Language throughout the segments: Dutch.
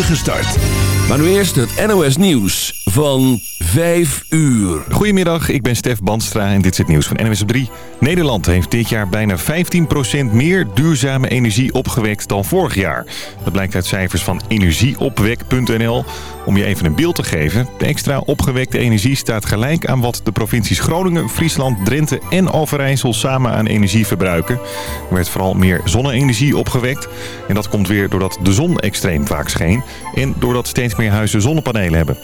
start. Maar nu eerst het NOS Nieuws van 5 uur. Goedemiddag, ik ben Stef Banstra en dit is het nieuws van NOS op 3. Nederland heeft dit jaar bijna 15% meer duurzame energie opgewekt dan vorig jaar. Dat blijkt uit cijfers van energieopwek.nl. Om je even een beeld te geven, de extra opgewekte energie staat gelijk aan wat de provincies Groningen, Friesland, Drenthe en Overijssel samen aan energie verbruiken. Er werd vooral meer zonne-energie opgewekt. En dat komt weer doordat de zon extreem vaak scheen en doordat steeds meer huizen zonnepanelen hebben.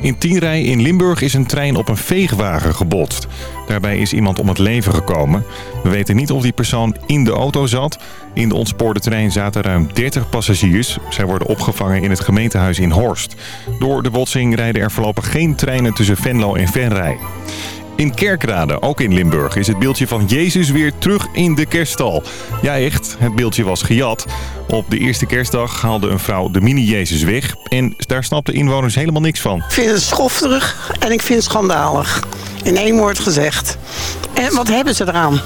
In Tienrij in Limburg is een trein op een veegwagen gebotst. Daarbij is iemand om het leven gekomen. We weten niet of die persoon in de auto zat. In de ontspoorde trein zaten ruim 30 passagiers. Zij worden opgevangen in het gemeentehuis in Horst. Door de botsing rijden er voorlopig geen treinen tussen Venlo en Venray. In Kerkrade, ook in Limburg, is het beeldje van Jezus weer terug in de kerststal. Ja echt, het beeldje was gejat. Op de eerste kerstdag haalde een vrouw de mini-Jezus weg. En daar snapten inwoners helemaal niks van. Ik vind het schofterig en ik vind het schandalig. In één woord gezegd. En wat hebben ze eraan?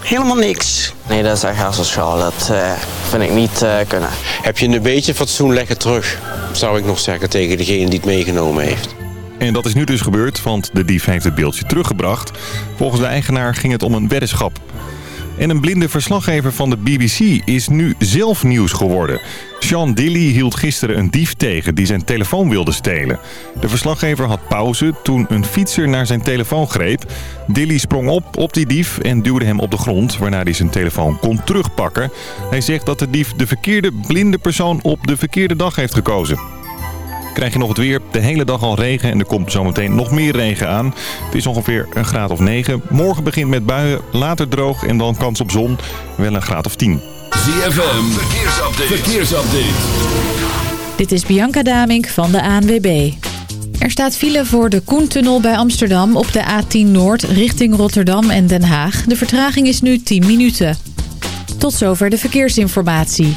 Helemaal niks. Nee, dat is echt hersenschaal. Dat eh, vind ik niet eh, kunnen. Heb je een beetje fatsoen, leg het terug. Zou ik nog zeggen tegen degene die het meegenomen heeft. En dat is nu dus gebeurd, want de dief heeft het beeldje teruggebracht. Volgens de eigenaar ging het om een weddenschap. En een blinde verslaggever van de BBC is nu zelf nieuws geworden. Sean Dilly hield gisteren een dief tegen die zijn telefoon wilde stelen. De verslaggever had pauze toen een fietser naar zijn telefoon greep. Dilly sprong op op die dief en duwde hem op de grond... waarna hij zijn telefoon kon terugpakken. Hij zegt dat de dief de verkeerde blinde persoon op de verkeerde dag heeft gekozen krijg je nog het weer. De hele dag al regen en er komt zometeen nog meer regen aan. Het is ongeveer een graad of 9. Morgen begint met buien, later droog en dan kans op zon. Wel een graad of 10. ZFM, verkeersupdate. verkeersupdate. Dit is Bianca Damink van de ANWB. Er staat file voor de Koentunnel bij Amsterdam op de A10 Noord richting Rotterdam en Den Haag. De vertraging is nu 10 minuten. Tot zover de verkeersinformatie.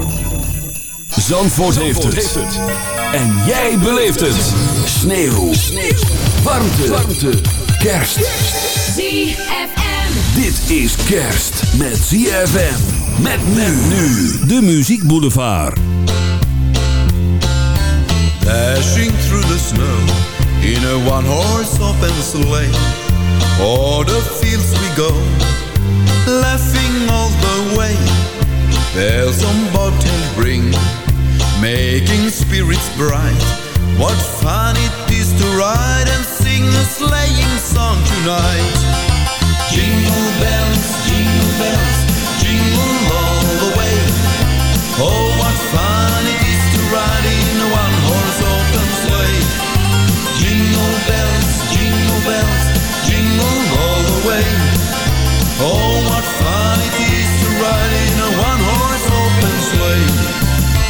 Zandvoort, heeft, het. En jij beleeft het. Sneeuw. Sneeuw. Warmte. Warmte. Kerst. ZFM. Dit is kerst met ZFM. Met men nu. De Muziek Boulevard. Dashing through the snow in a one-horse open sleigh. O'er the fields we go, laughing all the way. Bells on bobtails ring, making spirits bright. What fun it is to ride and sing a sleighing song tonight. Jingle bells, jingle bells, jingle all the way. Oh, what fun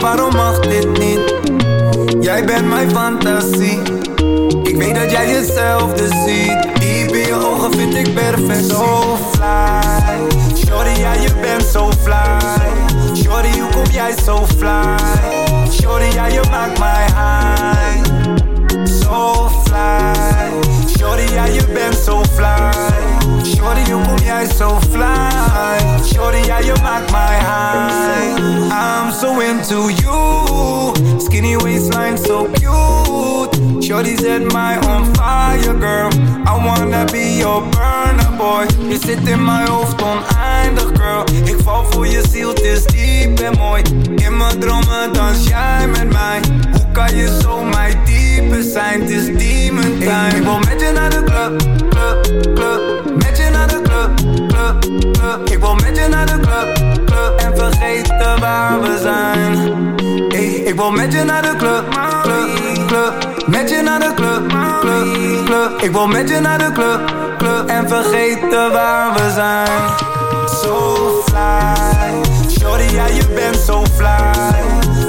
waarom mag dit niet? Jij bent mijn fantasie. Ik weet dat jij jezelf dus ziet. Diep in je ogen vind ik perfect. So fly. Shorty, ja je bent zo fly. Shorty, hoe kom jij zo fly? Shorty, ja je maakt mij high. Zo fly. Shorty, ja, je bent zo fly. Shorty, hoe kom jij zo fly? Shorty, ja, je maakt mij high. I'm so into you. Skinny waistline, so cute. Shorty set my on fire, girl. I wanna be your burner, boy. Je zit in mijn hoofd oneindig, girl. Ik val voor je ziel, het is diep en mooi. In mijn dromen dans jij met mij. Kan je zo mijn type zijn? Het is demon time. Ik wil met je naar de club, club, club. Met je naar de club, club, club. Ik wil met je naar de club, club. En vergeten waar we zijn. Hey, ik wil met je naar de club, club, club. Met je naar de club, club, club. Ik wil met je naar de club, club. En vergeten waar we zijn. So fly. Shorty, ja, je bent zo fly.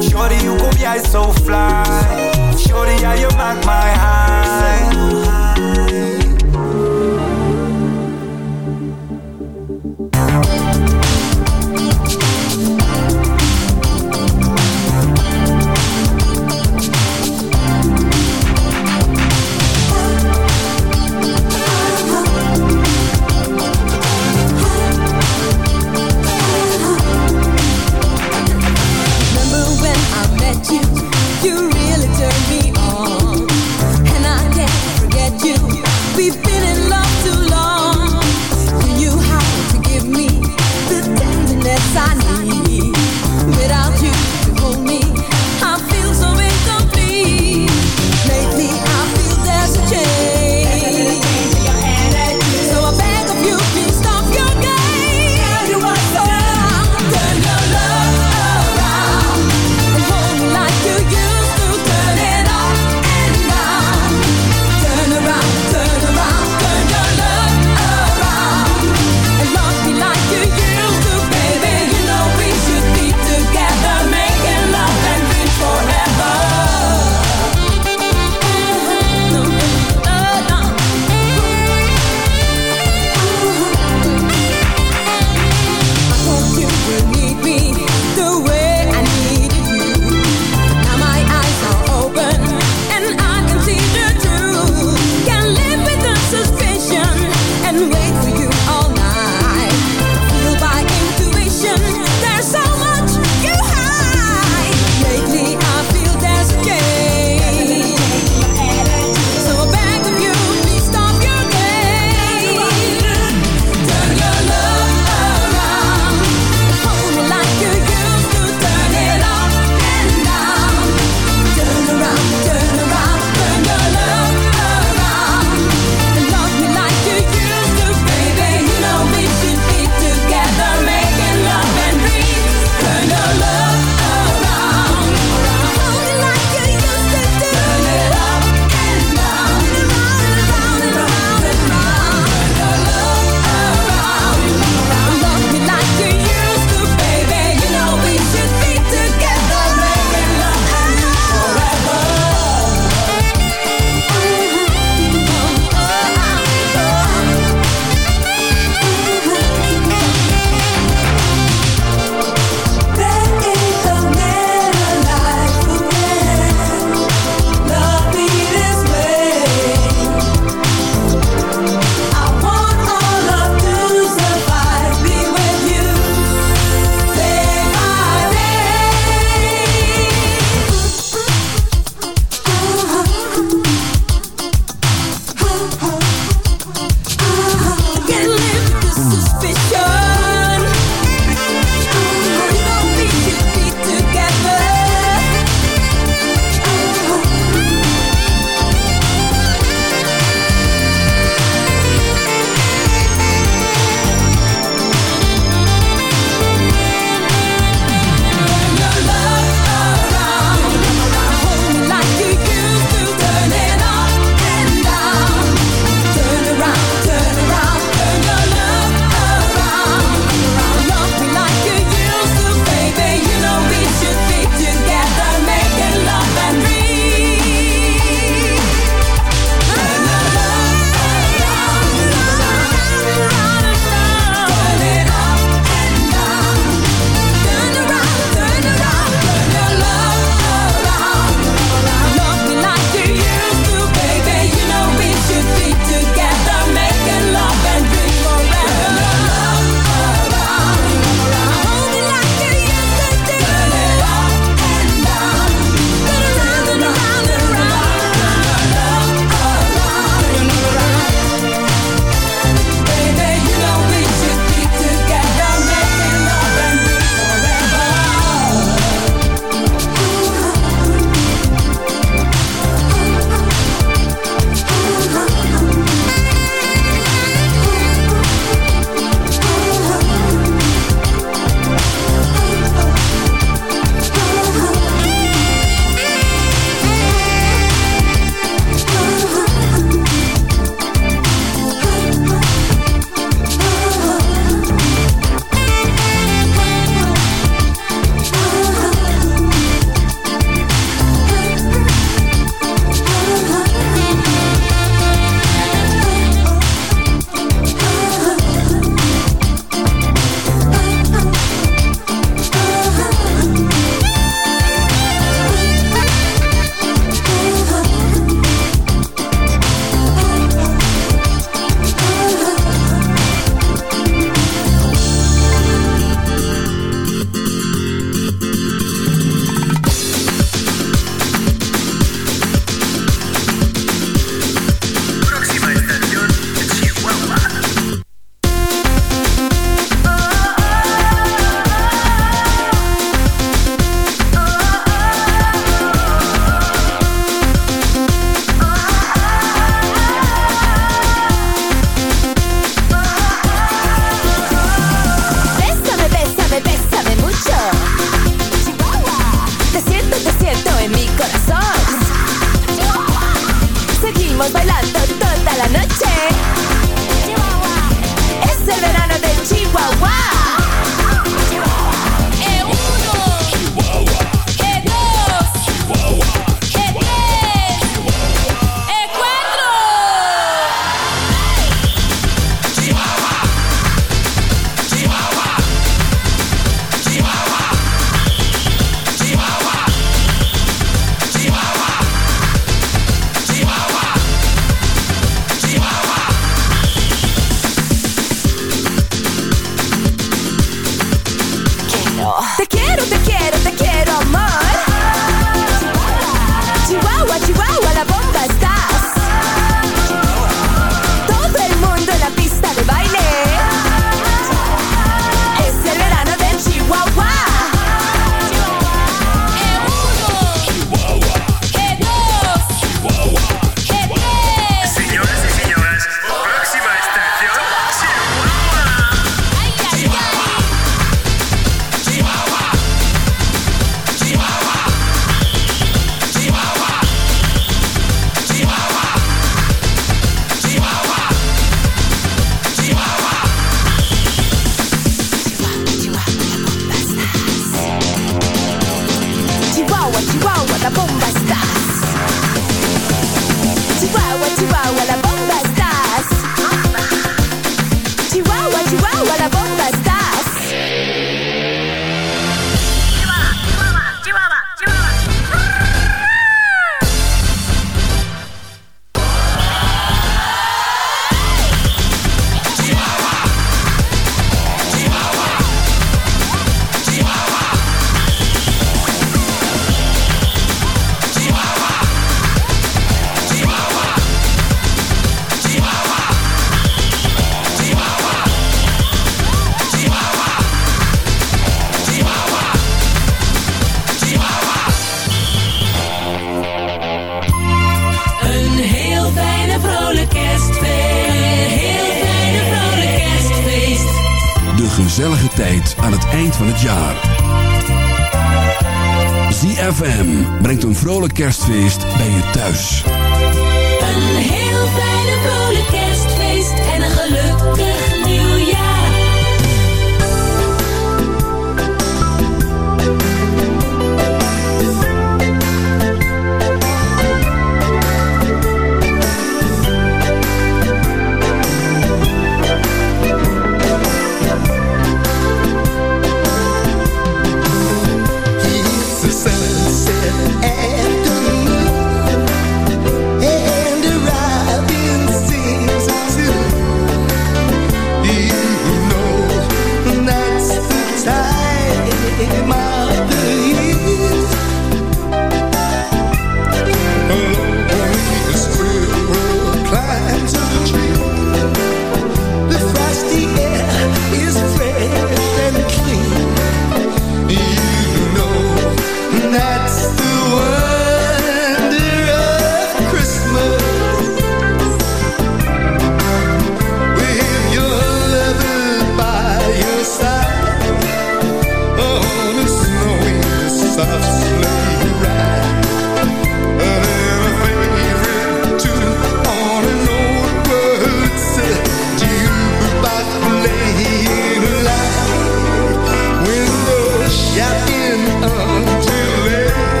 Shorty, hoe kom jij zo fly?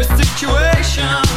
every situation.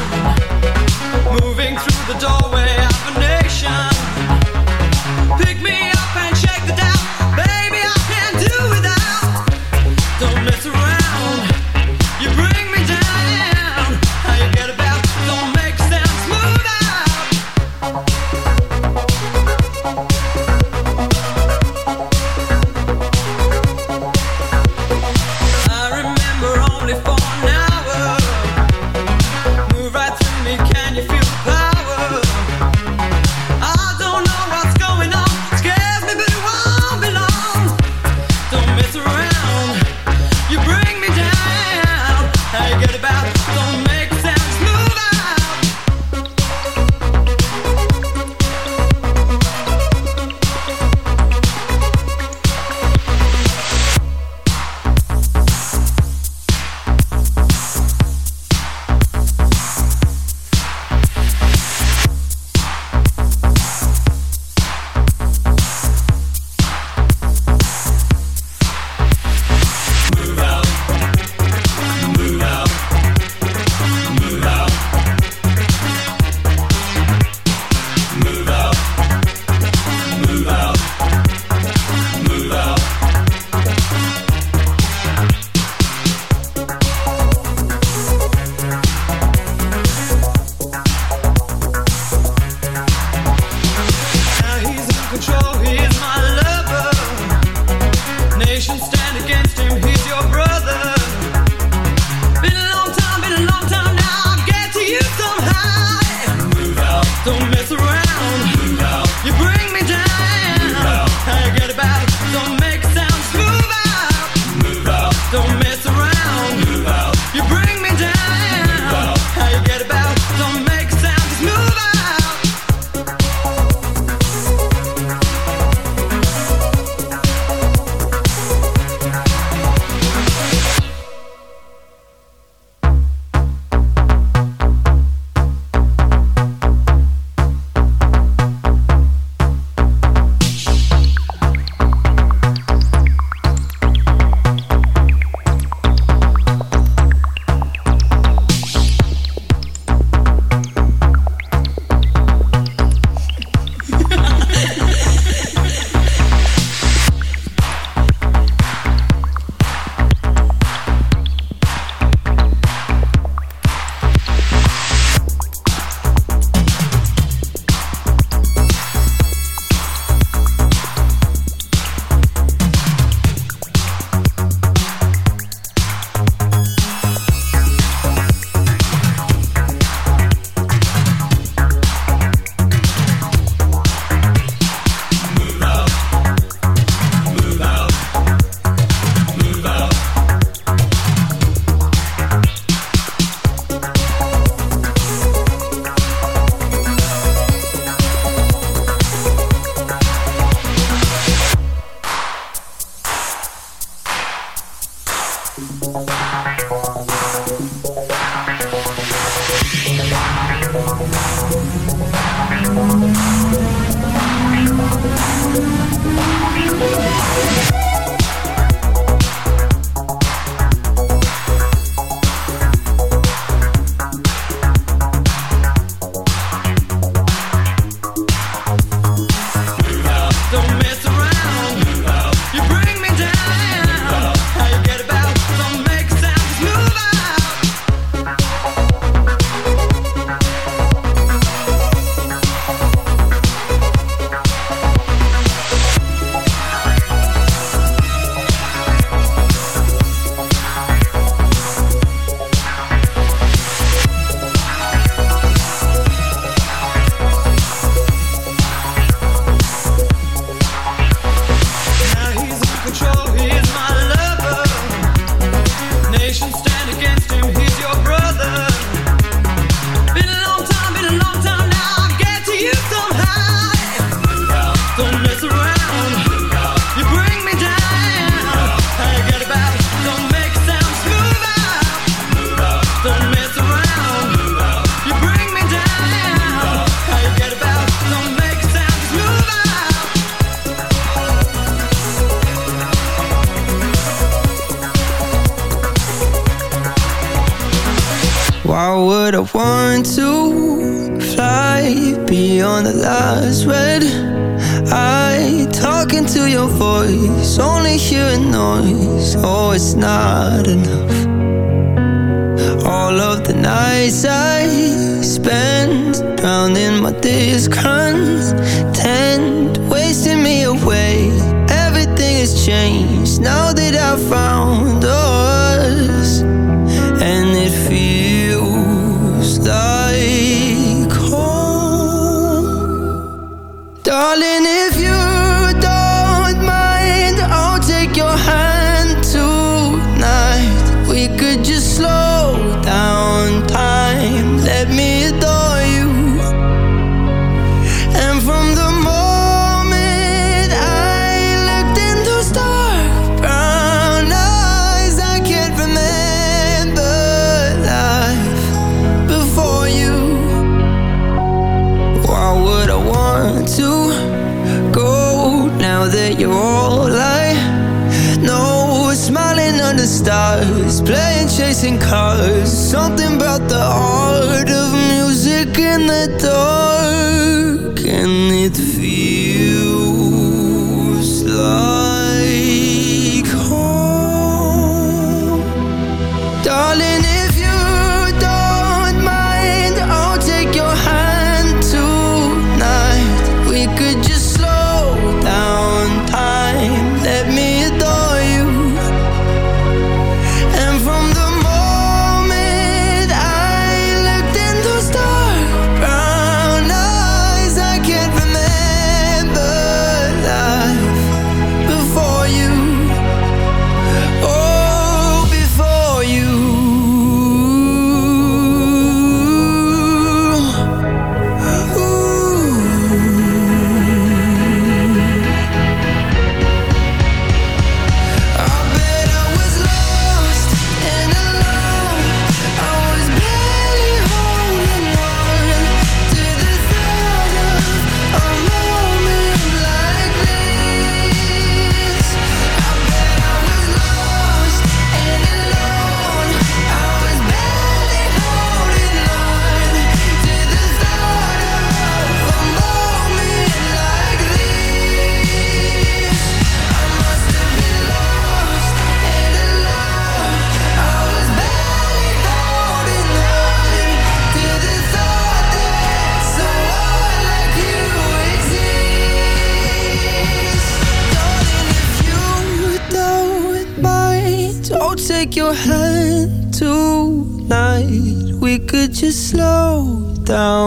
Just slow down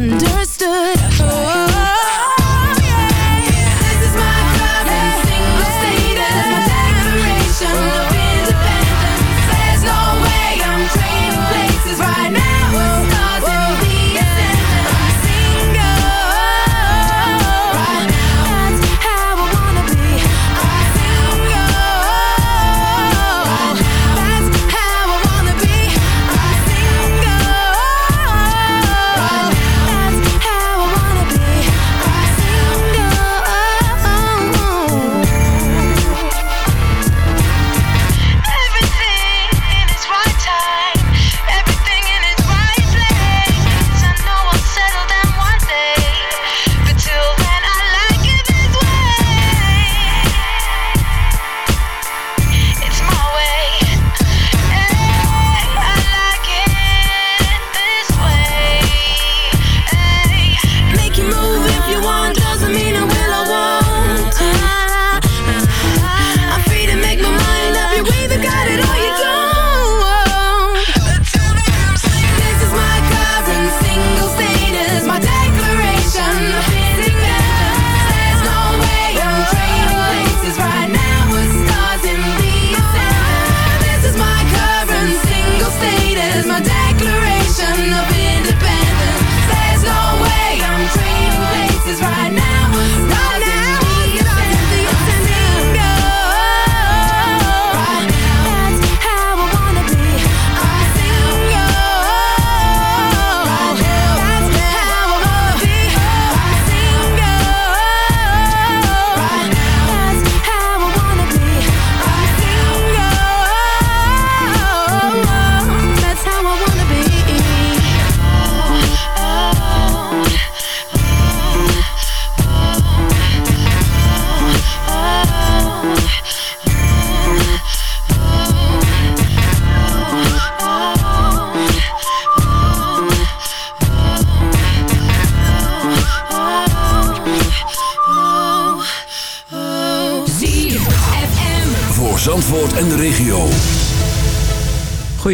you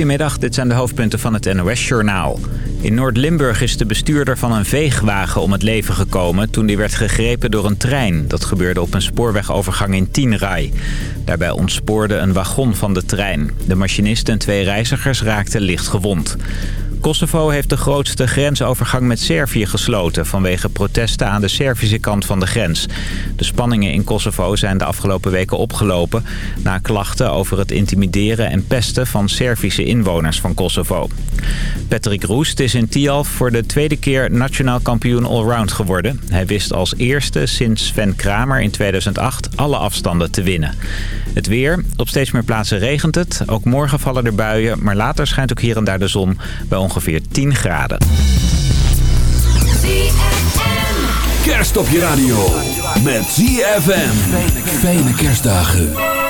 Goedemiddag, dit zijn de hoofdpunten van het NOS-journaal. In Noord-Limburg is de bestuurder van een veegwagen om het leven gekomen... toen die werd gegrepen door een trein. Dat gebeurde op een spoorwegovergang in Tienray. Daarbij ontspoorde een wagon van de trein. De machinist en twee reizigers raakten licht gewond. Kosovo heeft de grootste grensovergang met Servië gesloten... vanwege protesten aan de Servische kant van de grens. De spanningen in Kosovo zijn de afgelopen weken opgelopen... na klachten over het intimideren en pesten van Servische inwoners van Kosovo. Patrick Roest is in Tialf voor de tweede keer nationaal kampioen allround geworden. Hij wist als eerste sinds Sven Kramer in 2008 alle afstanden te winnen. Het weer. Op steeds meer plaatsen regent het. Ook morgen vallen er buien, maar later schijnt ook hier en daar de zon ongeveer 10 graden. Kerst op je radio. Met ZFM. Fijne kerstdagen.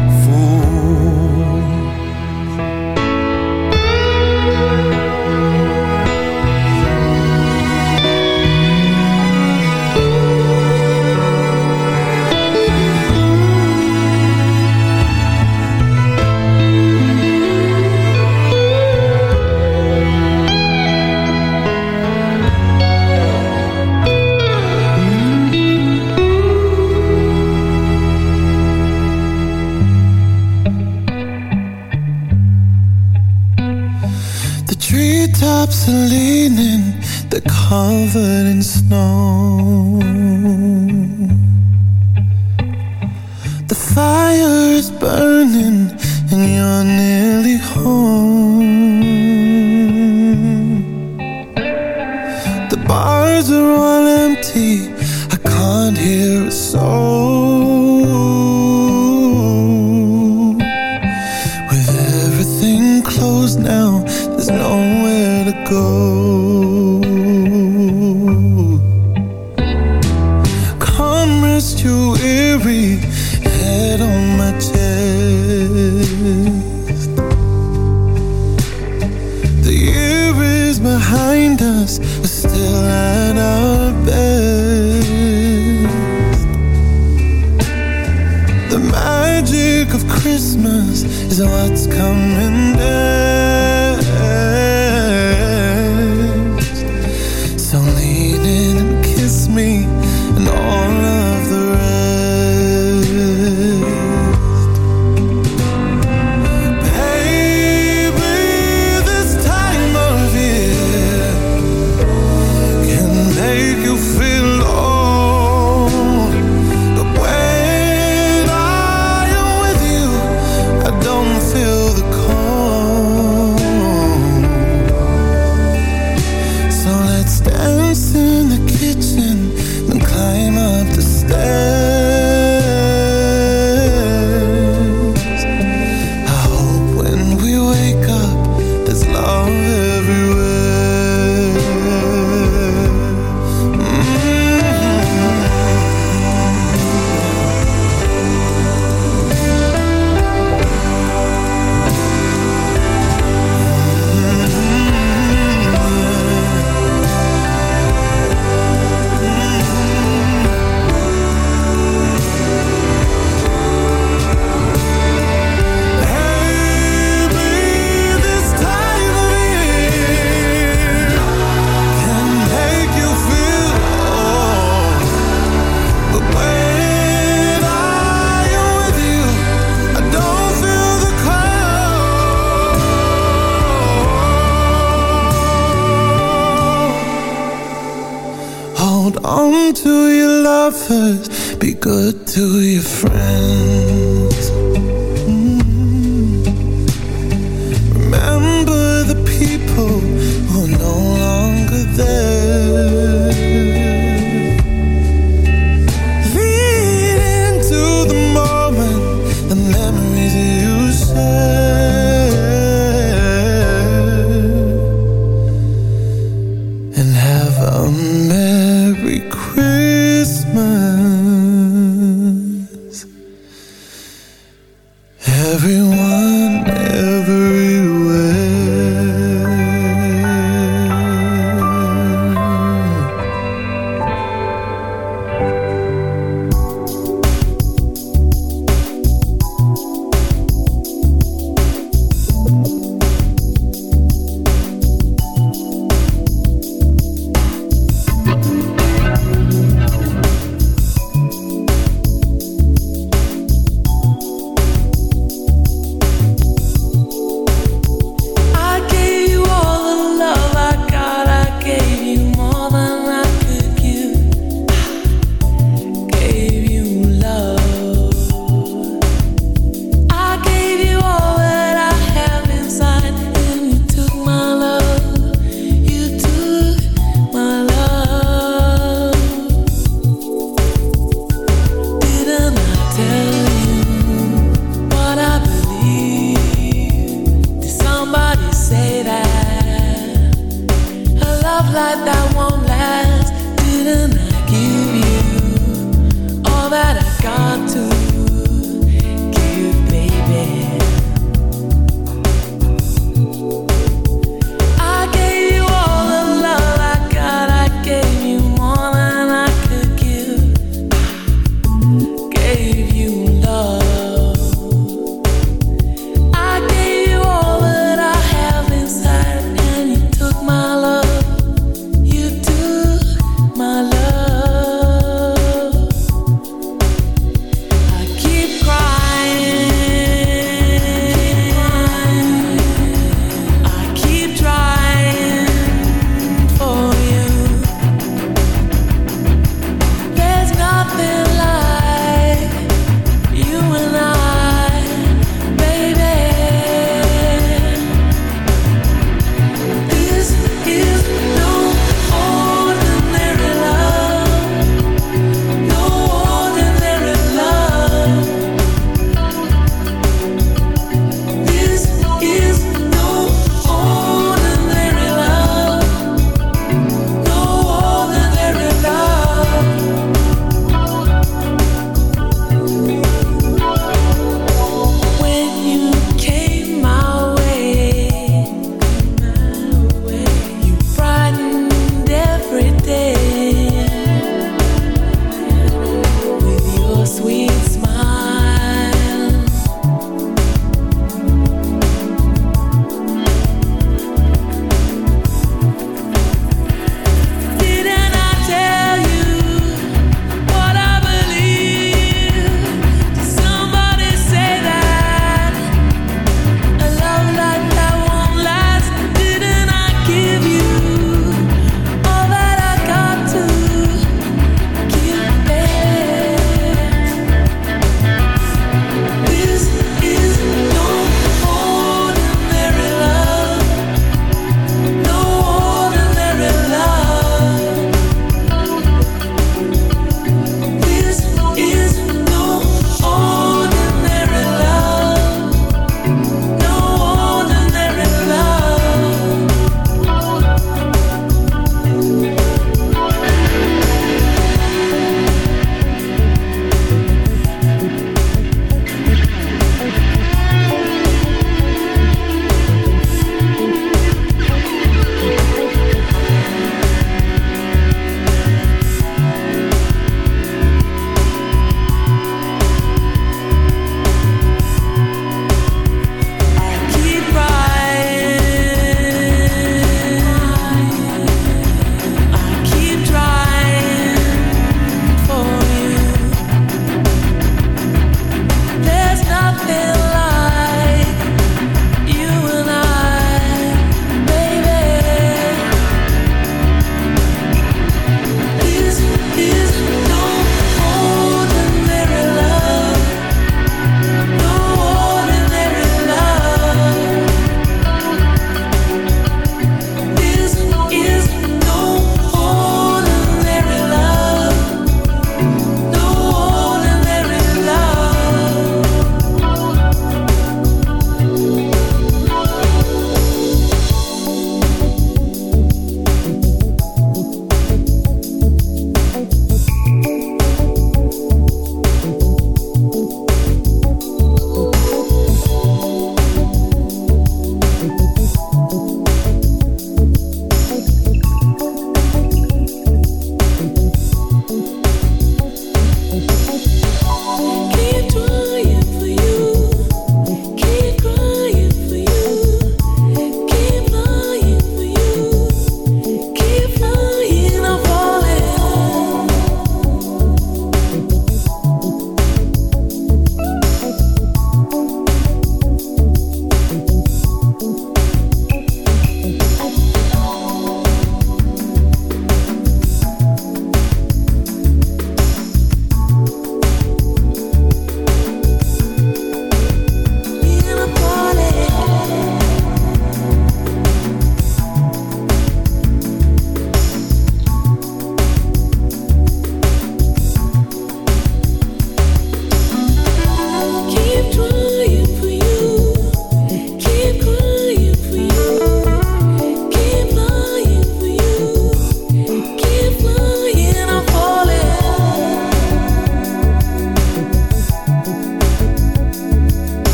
They're covered in snow. The fire is burning, and you're nearly home.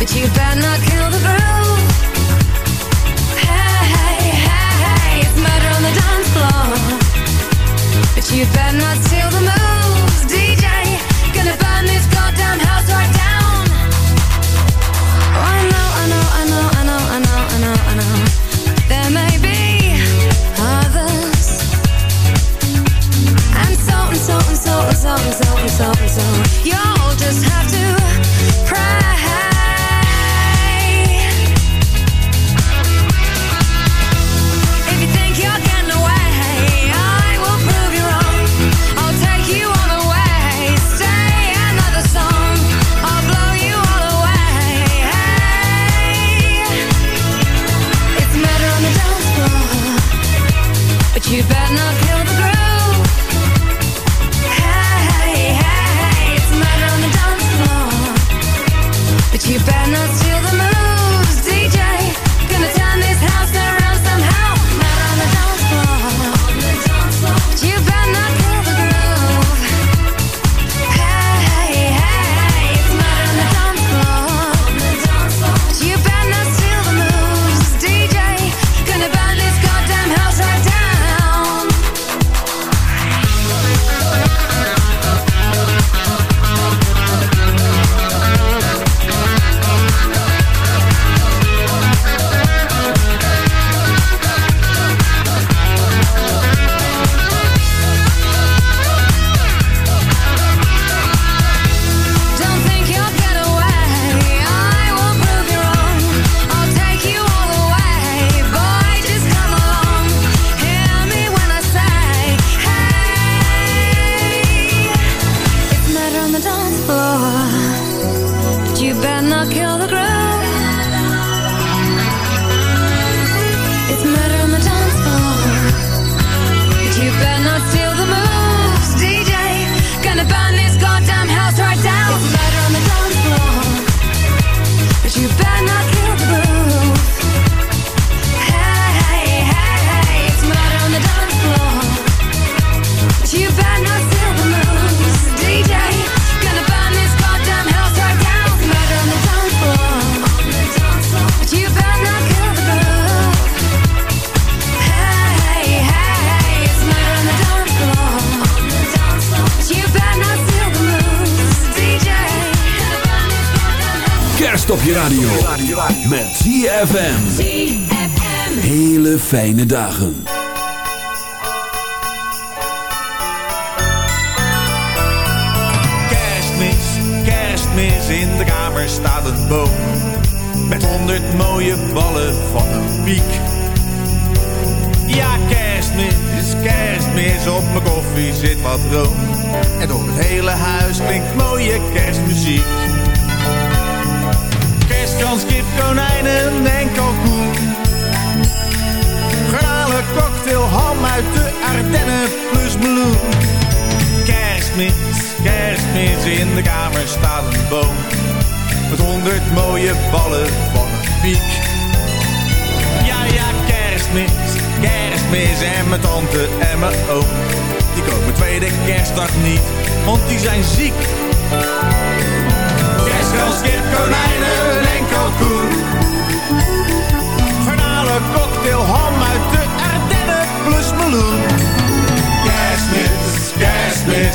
But you better not kill the groove. Hey, hey, hey, it's murder on the dance floor. But you better not. ZFM. Hele fijne dagen. Kerstmis, kerstmis, in de kamer staat een boom. Met honderd mooie ballen van een piek. Ja, kerstmis, kerstmis, op mijn koffie zit wat room. En door het hele huis klinkt mooie kerstmuziek. Frikandels, kip, konijnen en kalkoen. Garnalen, cocktail, ham uit de Ardennen plus meloen. Kerstmis, kerstmis, in de kamer staat een boom. Met honderd mooie ballen van een piek. Ja, ja, kerstmis, kerstmis en mijn tante en mijn oom. Die komen tweede kerstdag niet, want die zijn ziek. Kerstmis kip, konijnen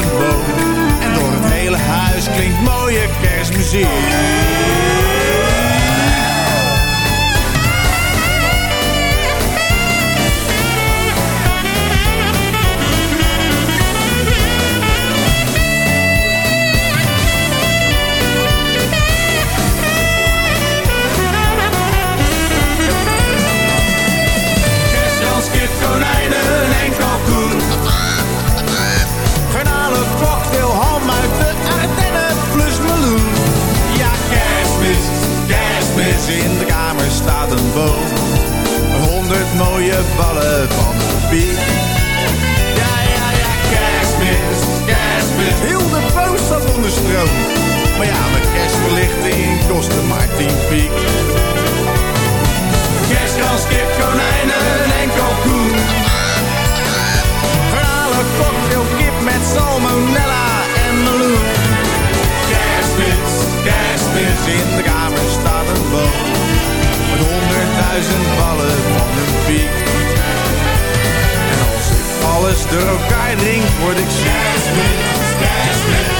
de boom. En door het hele huis klinkt mooie kerstmuziek. Boom. Honderd mooie ballen van de piek. Ja, ja, ja, kerstmis, kerstmis. Heel de poos staat onder stroom. Maar ja, mijn kerstverlichting kostte maar 10 piek. Kerstkans, kip, konijnen en kalkoen. Verhalen, cocktail, kip met salmonella en meloen. Kerstmis, kerstmis, in de kamer staat een boom. Met honderdduizend ballen van een piek. En als ik alles door elkaar drink, word ik ziek.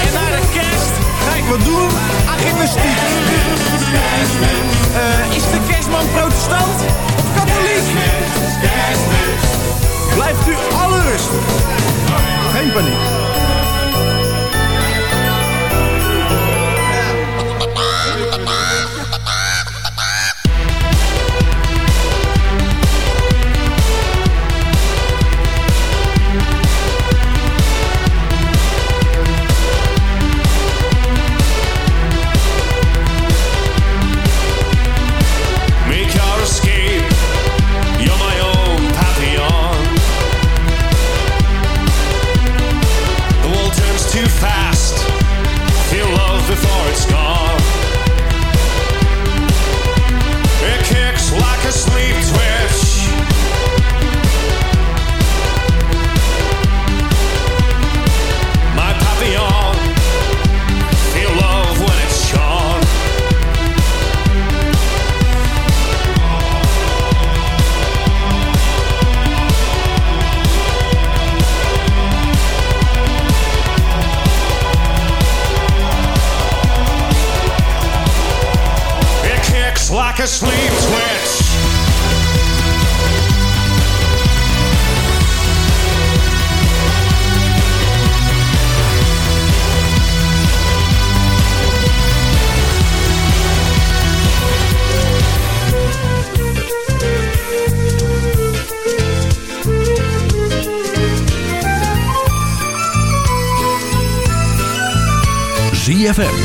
En naar de kerst ga ik wat doen aan gymnastiek. Eh, is de kerstman protestant of katholiek? Blijft u alle rustig. Geen paniek.